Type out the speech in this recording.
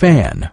fan.